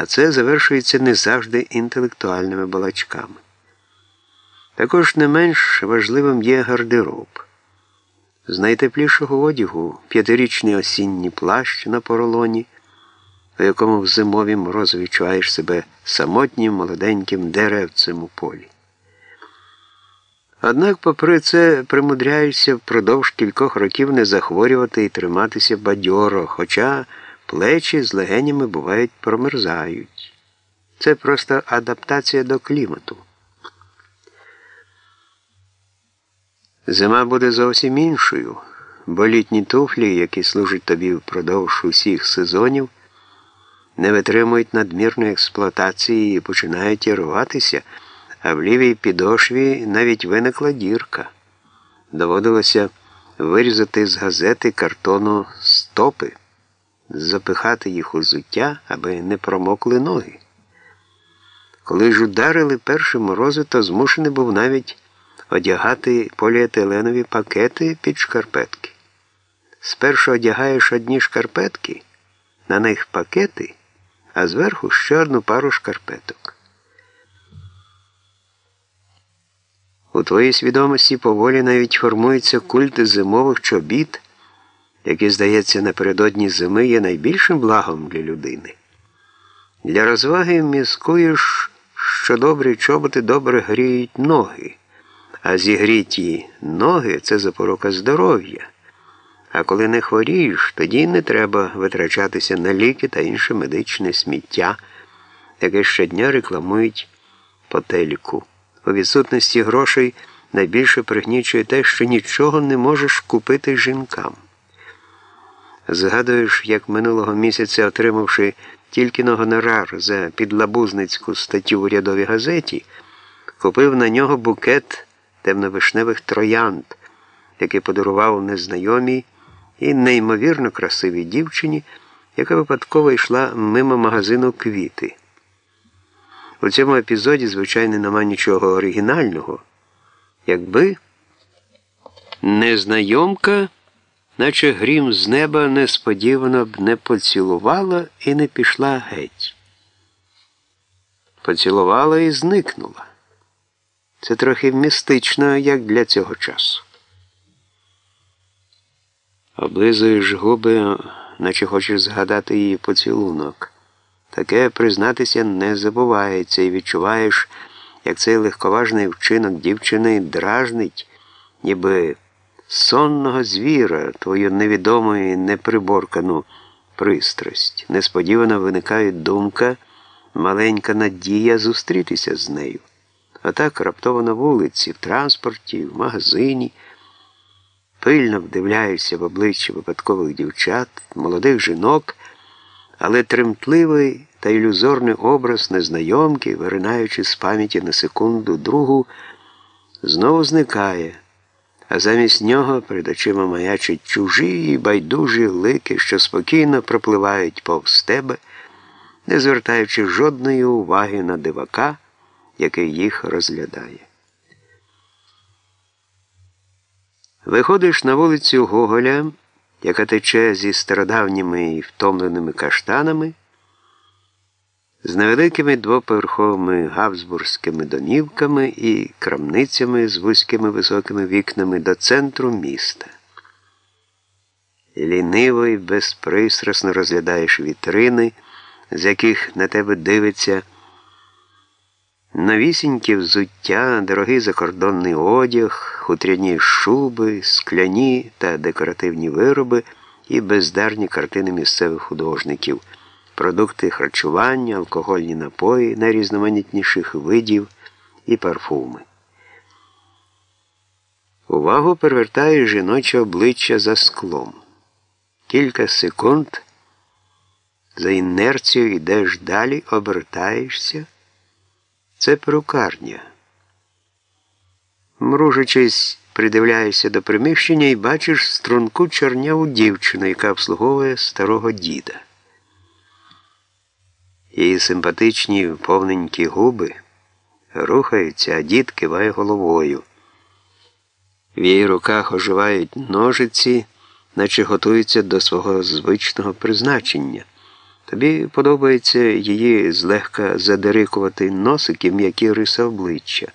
а це завершується не завжди інтелектуальними балачками. Також не менш важливим є гардероб. З найтеплішого одягу п'ятирічний осінній плащ на поролоні, у якому в зимові морози відчуваєш себе самотнім молоденьким деревцем у полі. Однак, попри це, примудряєшся впродовж кількох років не захворювати і триматися бадьоро, хоча плечі з легенями бувають промерзають. Це просто адаптація до клімату. Зима буде зовсім іншою, бо літні туфлі, які служать тобі впродовж усіх сезонів, не витримують надмірної експлуатації і починають ірватися, а в лівій підошві навіть виникла дірка. Доводилося вирізати з газети картону стопи, запихати їх у зуття, аби не промокли ноги. Коли ж ударили перші морози, то змушений був навіть одягати поліетиленові пакети під шкарпетки. Спершу одягаєш одні шкарпетки, на них пакети, а зверху ще одну пару шкарпеток. У твоїй свідомості поволі навіть формується культ зимових чобіт, який, здається, напередодні зими є найбільшим благом для людини. Для розваги міскуєш, що добрі чоботи добре гріють ноги а зігріті ноги це запорука здоров'я. А коли не хворієш, тоді не треба витрачатися на ліки та інше медичне сміття, яке щодня рекламують по телеку. У відсутності грошей найбільше пригнічує те, що нічого не можеш купити жінкам. Згадуєш, як минулого місяця, отримавши тільки на гонорар за підлабузницьку статтю в урядовій газеті, купив на нього букет темновишневих троянд, які подарував незнайомій і неймовірно красивій дівчині, яка випадково йшла мимо магазину квіти. У цьому епізоді, звичайно, нема нічого оригінального, якби незнайомка, наче грім з неба несподівано б не поцілувала і не пішла геть. Поцілувала і зникнула. Це трохи містично, як для цього часу. Облизуєш губи, наче хочеш згадати її поцілунок. Таке, признатися, не забувається і відчуваєш, як цей легковажний вчинок дівчини дражнить, ніби сонного звіра, твою невідому і неприборкану пристрасть. Несподівано виникає думка, маленька надія зустрітися з нею. А так раптово на вулиці, в транспорті, в магазині. Пильно вдивляєшся в обличчя випадкових дівчат, молодих жінок, але тремтливий та ілюзорний образ незнайомки, виринаючи з пам'яті на секунду другу, знову зникає, а замість нього перед очима маячать чужі і байдужі лики, що спокійно пропливають повз тебе, не звертаючи жодної уваги на дивака який їх розглядає. Виходиш на вулицю Гоголя, яка тече зі стародавніми і втомленими каштанами, з невеликими двоповерховими гавзбурзькими домівками і крамницями з вузькими високими вікнами до центру міста. Ліниво і безпристрасно розглядаєш вітрини, з яких на тебе дивиться. Новісіньке взуття, дорогий закордонний одяг, хутряні шуби, скляні та декоративні вироби і бездарні картини місцевих художників, продукти харчування, алкогольні напої найрізноманітніших видів і парфуми. Увагу привертає жіноче обличчя за склом. Кілька секунд за інерцією йдеш далі, обертаєшся. Це перукарня. Мружачись, придивляєшся до приміщення і бачиш струнку чорняву дівчину, яка обслуговує старого діда. Її симпатичні повненькі губи рухаються, а дід киває головою. В її руках оживають ножиці, наче готуються до свого звичного призначення Тобі подобається її злегка задирикувати носик і м'які риси обличчя.